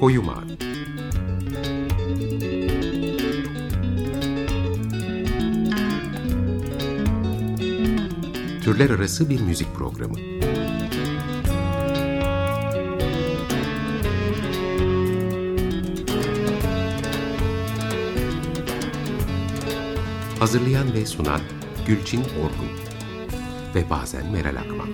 Koyu Mavi Türler arası bir müzik programı. Hazırlayan ve sunan Gülçin Orgun ve bazen Meral Akman.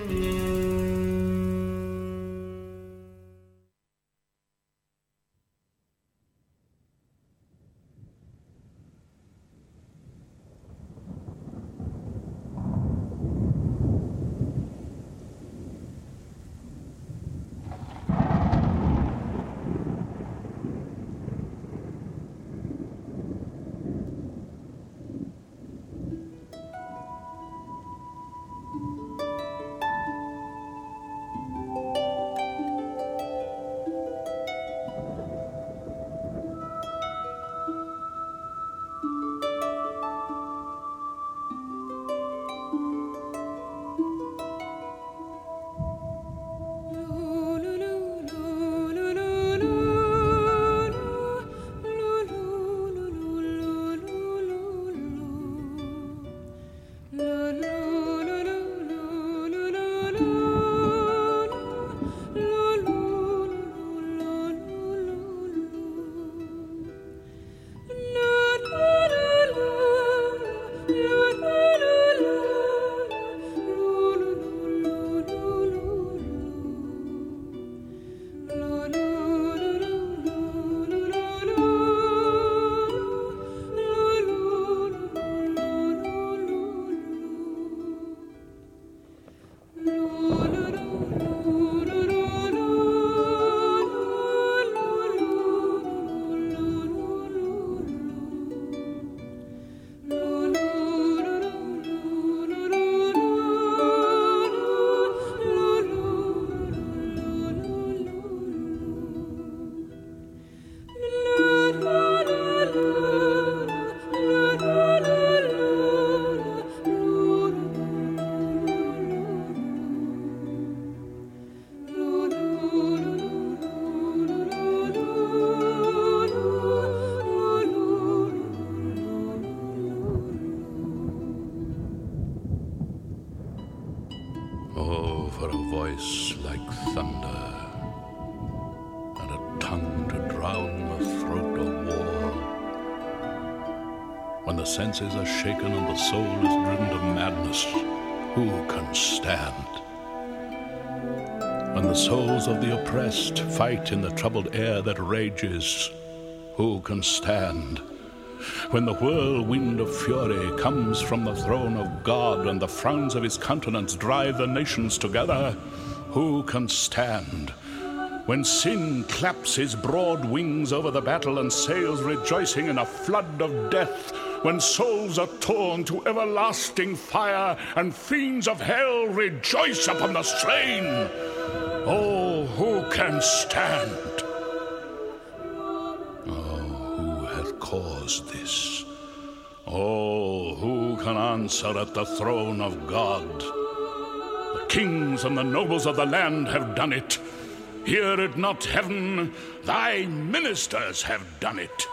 Senses are shaken and the soul is driven to madness, who can stand? When the souls of the oppressed fight in the troubled air that rages, who can stand? When the whirlwind of fury comes from the throne of God and the frowns of his countenance drive the nations together, who can stand? When sin claps his broad wings over the battle and sails rejoicing in a flood of death, when souls are torn to everlasting fire and fiends of hell rejoice upon the slain, oh, who can stand? Oh, who hath caused this? Oh, who can answer at the throne of God? The kings and the nobles of the land have done it. Hear it not, heaven, thy ministers have done it.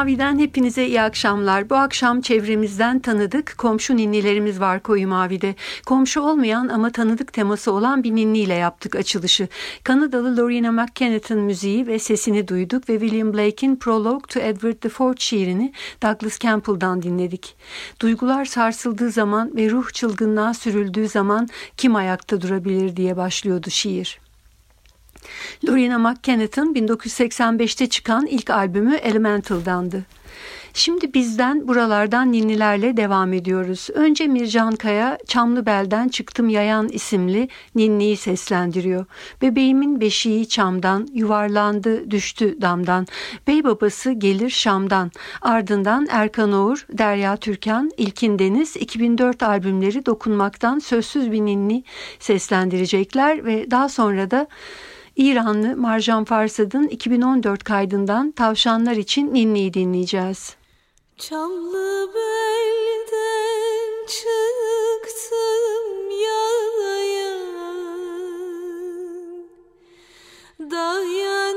Mavi'den hepinize iyi akşamlar. Bu akşam çevremizden tanıdık komşu ninnilerimiz var Koyu Mavi'de. Komşu olmayan ama tanıdık teması olan bir ninniyle yaptık açılışı. Kanadalı Lorena McKennett'ın müziği ve sesini duyduk ve William Blake'in Prologue to Edward IV şiirini Douglas Campbell'dan dinledik. Duygular sarsıldığı zaman ve ruh çılgınlığa sürüldüğü zaman kim ayakta durabilir diye başlıyordu şiir. Lorena McKennett'ın 1985'te çıkan ilk albümü Elemental'dandı. Şimdi bizden buralardan ninnilerle devam ediyoruz. Önce Mircan Kaya Çamlıbel'den Çıktım Yayan isimli ninniyi seslendiriyor. Bebeğimin beşiği çamdan, yuvarlandı düştü damdan. Bey babası gelir Şam'dan. Ardından Erkan Oğur, Derya Türkan, İlkin Deniz 2004 albümleri dokunmaktan sözsüz bir ninni seslendirecekler ve daha sonra da İranlı Marjan Farsad'ın 2014 kaydından Tavşanlar için Ninni'yi dinleyeceğiz. Çamlı belden çıktım yayan Dayan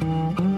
Mm-hmm.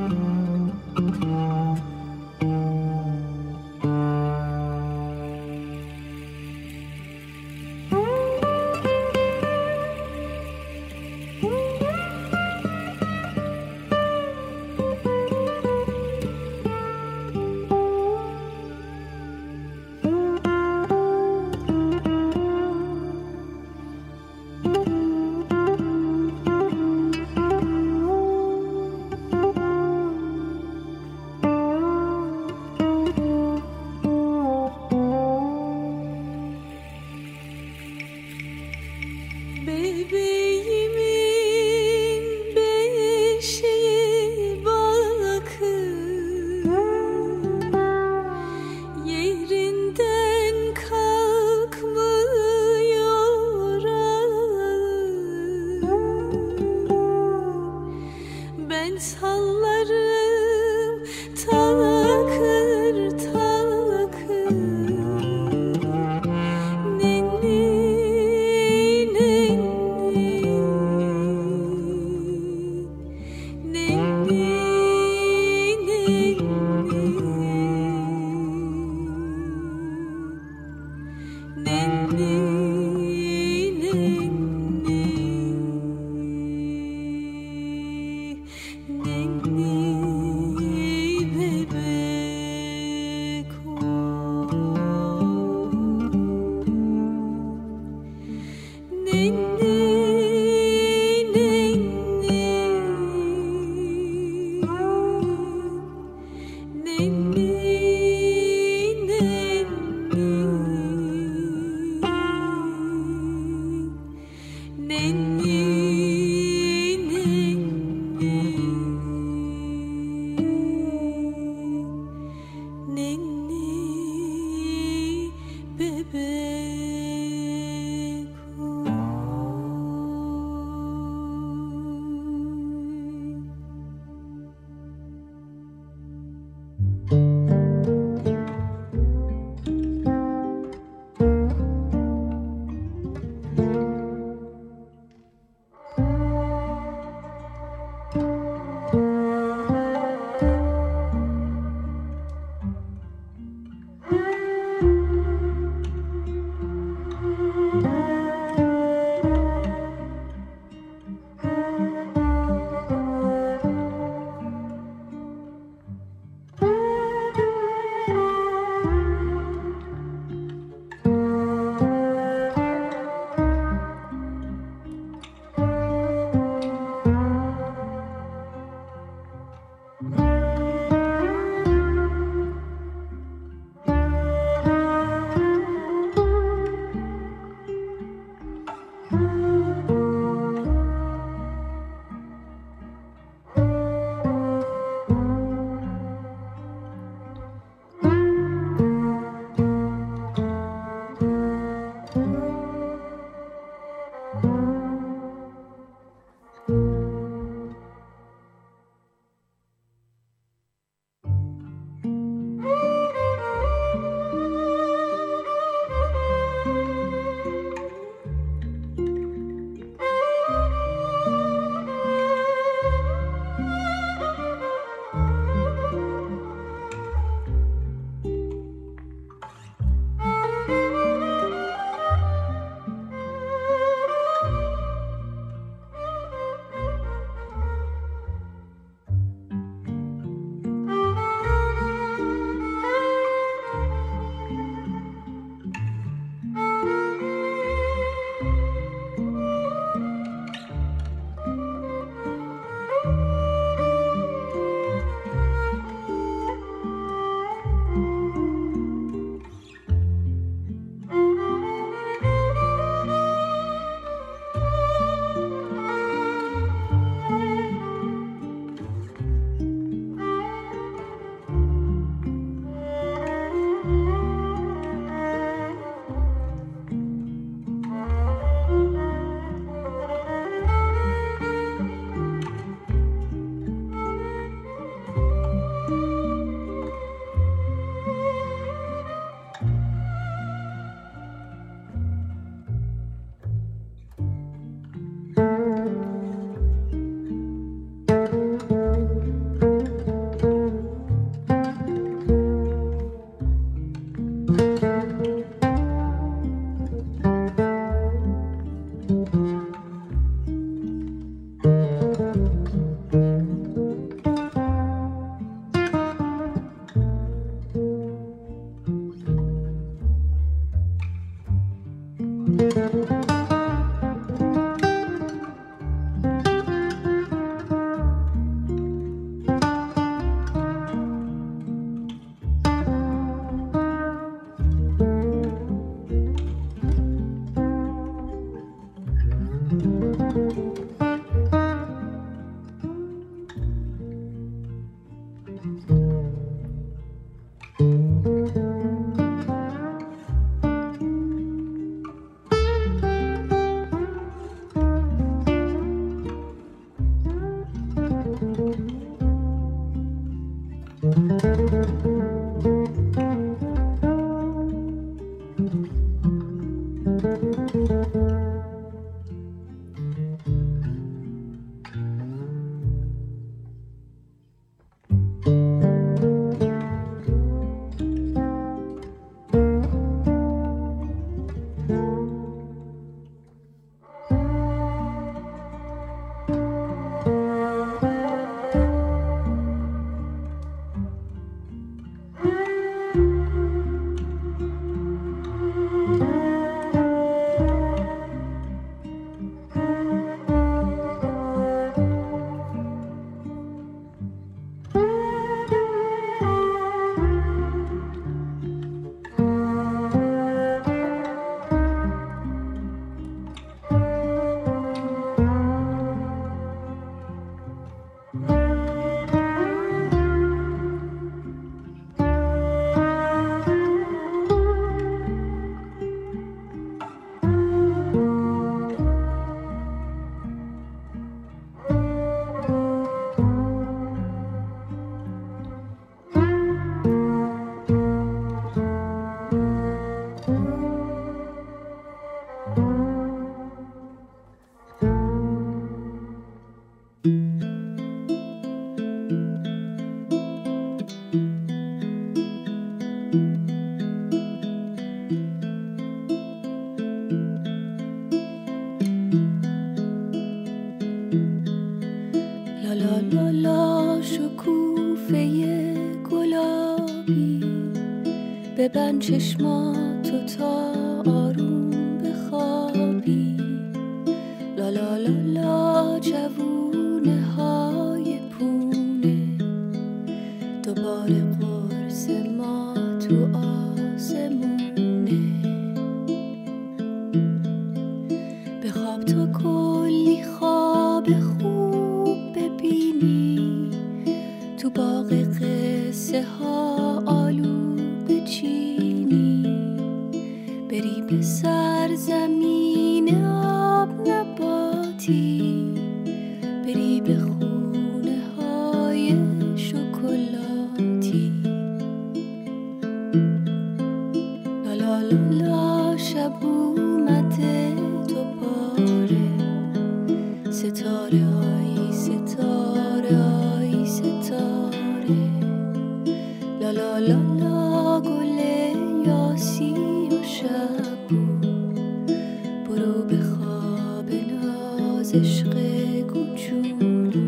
عشق گوچولو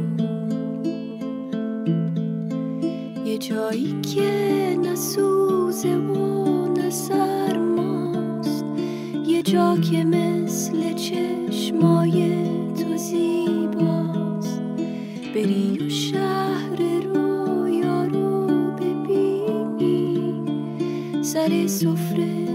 یه جایی که نسوزه و نسرماست یه جا که مثل چشمای تو زیباست. بری و شهر رویا رو ببینی. سر سفره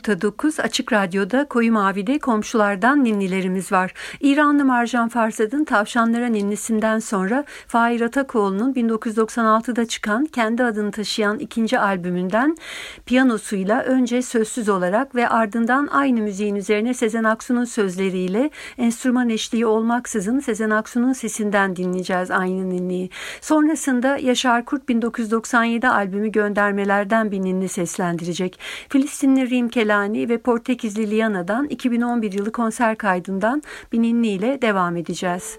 94.9 Açık Radyo'da Koyu Mavi'de komşulardan ninnilerimiz var. İranlı Marjan Farsad'ın Tavşanlara Ninnisinden sonra Fahir Atakoğlu'nun 1996'da çıkan kendi adını taşıyan ikinci albümünden piyanosuyla önce sözsüz olarak ve ardından aynı müziğin üzerine Sezen Aksu'nun sözleriyle enstrüman eşliği olmaksızın Sezen Aksu'nun sesinden dinleyeceğiz aynı ninniyi. Sonrasında Yaşar Kurt 1997 albümü göndermelerden bir ninni seslendirecek. Filistinli Rim Kelani ve Portekizli Liana'dan 2011 yılı konser kaydından bir ninni ile devam edeceğiz.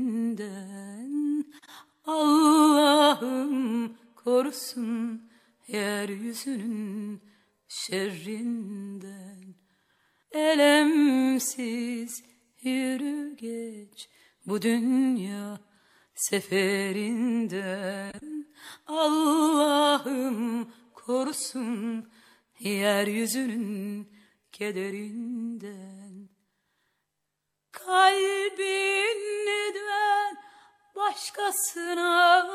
şerrinden Elemsiz yürü geç bu dünya seferinden. Allah'ım korusun yeryüzünün kederinden. Kalbin neden başkasına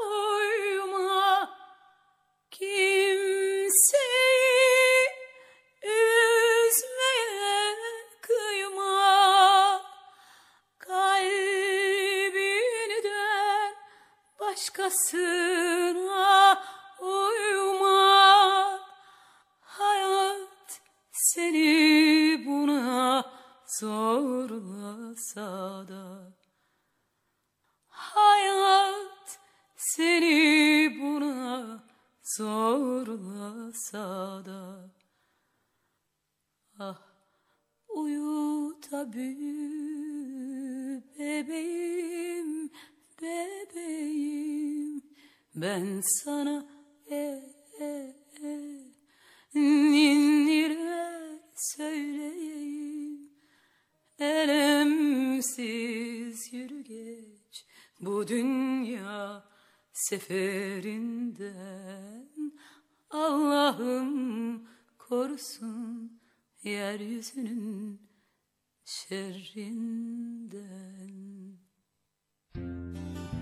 uyma Kimseyi üzmeye kıyma. Kalbin dön başkasına uyma. Hayat seni buna zorlasa da. Hayat seni buna zorlasa da Ah uyu bebeğim bebeğim. Ben sana e e e ninniler söyleyeyim. Elemsiz yürü geç bu dünya seferinden Allah'ım korusun yeryüzünün şerrinden. ormanda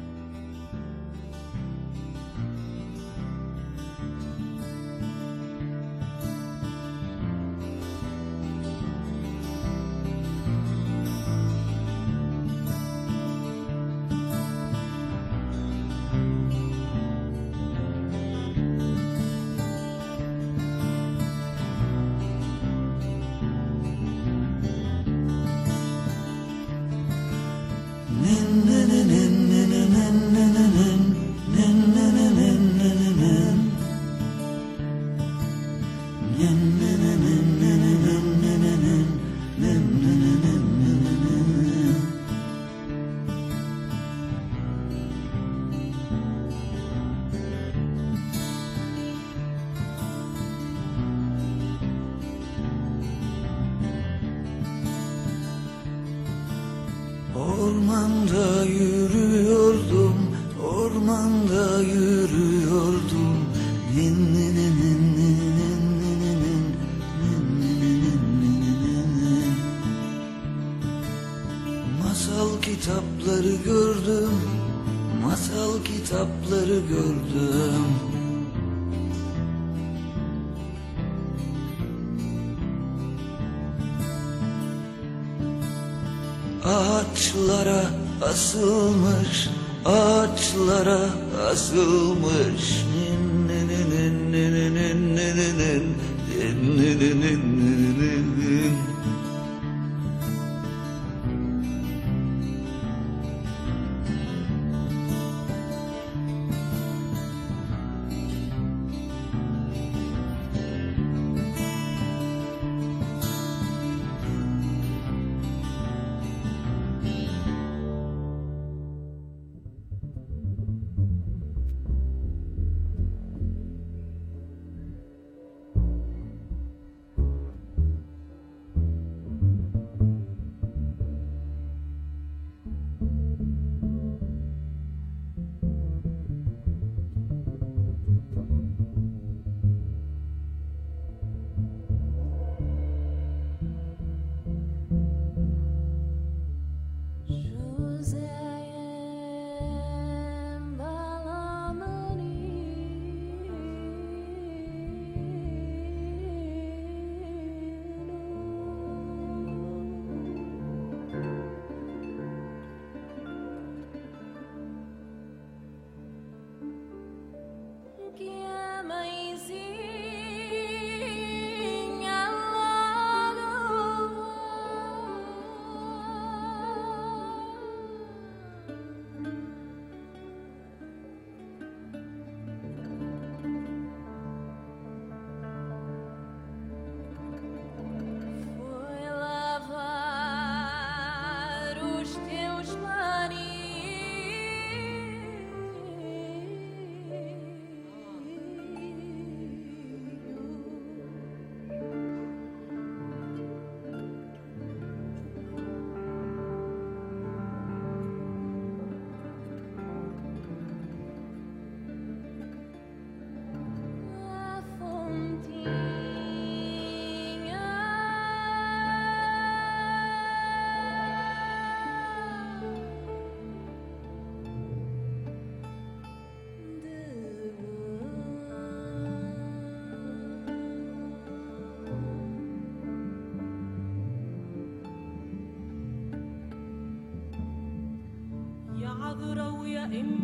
kitapları gördüm Masal kitapları gördüm Ağaçlara asılmış ağaçlara asılmış تغروا يا إما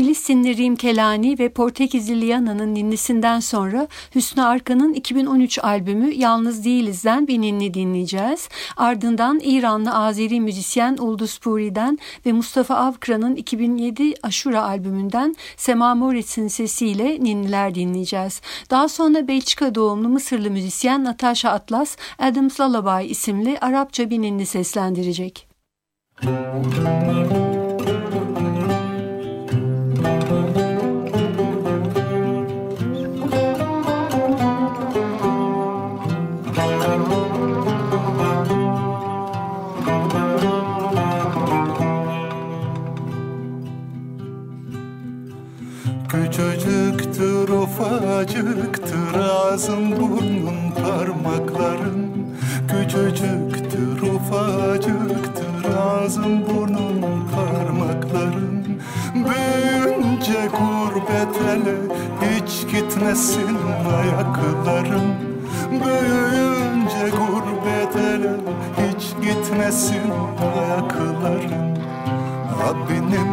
Filistinli Rim Kelani ve Portekizli Liana'nın ninnisinden sonra Hüsnü Arkan'ın 2013 albümü Yalnız Değiliz'den bir ninni dinleyeceğiz. Ardından İranlı Azeri müzisyen Uldus Puri'den ve Mustafa Avkra'nın 2007 Aşura albümünden Sema Moritz'in sesiyle ninniler dinleyeceğiz. Daha sonra Belçika doğumlu Mısırlı müzisyen Natasha Atlas Adams Lullaby isimli Arapça bir ninni seslendirecek. Müzik ufacıktır ağzın burnun parmakların Küçücüktür ufacıktır ağzın burnun parmakların Büyünce gurbet ele hiç gitmesin ayakların Büyüyünce gurbet ele hiç gitmesin ayakların Rabbinim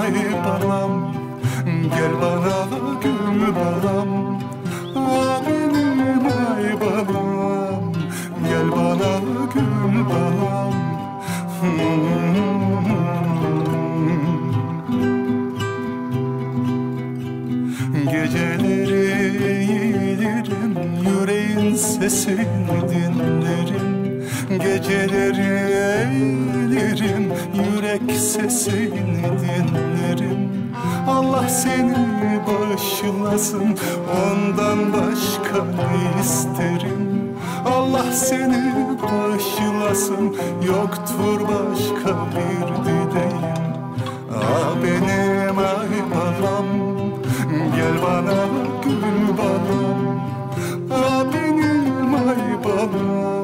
ay balam Gel bana gül balam. Benim ay balam Gel bana gül balam Geceleri eğilirim Yüreğin sesini dinlerim. Geceleri eğilirim Yürek sesini dinlerim. Allah seni bağışlasın Ondan başka ne isterim? Allah seni bağışlasın Yoktur başka bir dileğim. Ah benim ay balam Gel bana gül balam. Ah benim ay balam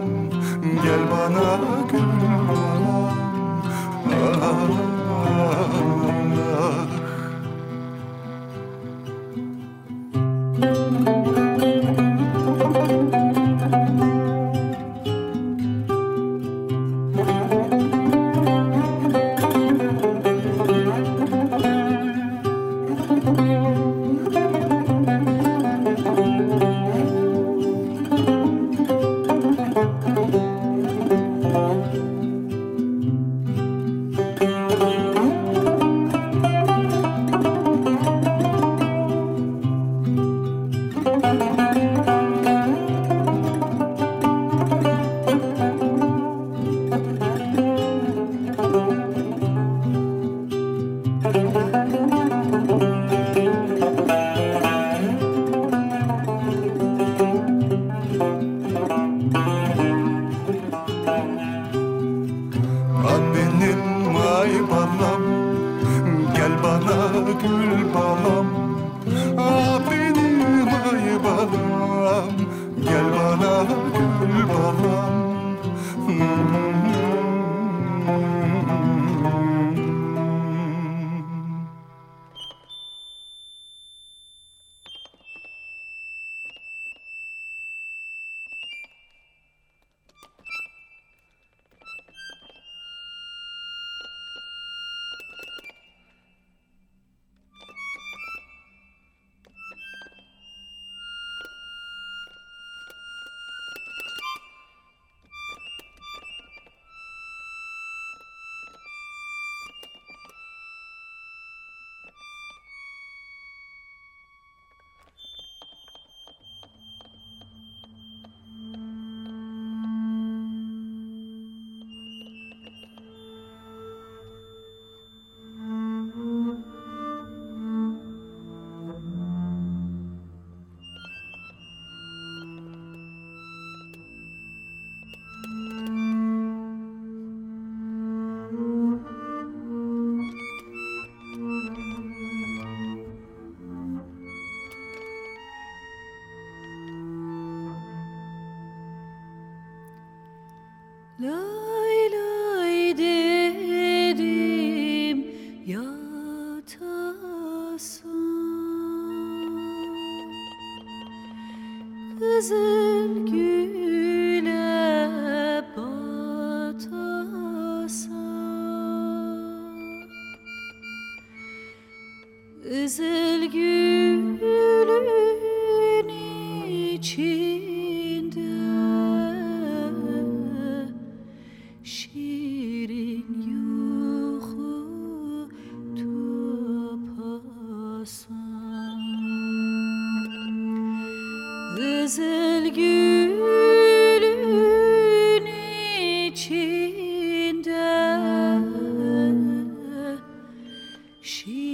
She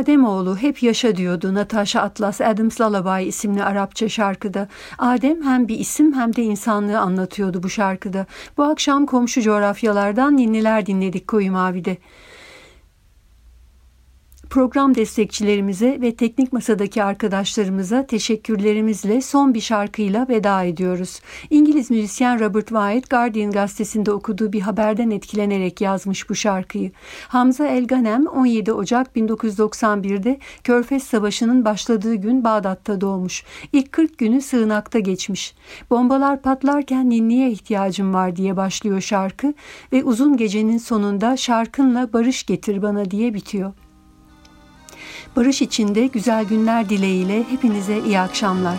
Ademoğlu hep yaşa diyordu Natasha Atlas Adams Lullaby isimli Arapça şarkıda. Adem hem bir isim hem de insanlığı anlatıyordu bu şarkıda. Bu akşam komşu coğrafyalardan ninniler dinledik Koyu Mavi'de. Program destekçilerimize ve teknik masadaki arkadaşlarımıza teşekkürlerimizle son bir şarkıyla veda ediyoruz. İngiliz müzisyen Robert Wyatt Guardian gazetesinde okuduğu bir haberden etkilenerek yazmış bu şarkıyı. Hamza Elganem 17 Ocak 1991'de Körfez Savaşı'nın başladığı gün Bağdat'ta doğmuş. İlk 40 günü sığınakta geçmiş. Bombalar patlarken ninniye ihtiyacım var diye başlıyor şarkı ve uzun gecenin sonunda şarkınla barış getir bana diye bitiyor. Barış içinde güzel günler dileğiyle hepinize iyi akşamlar.